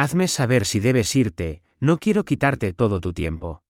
Hazme saber si debes irte, no quiero quitarte todo tu tiempo.